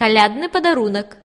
калядны падарунак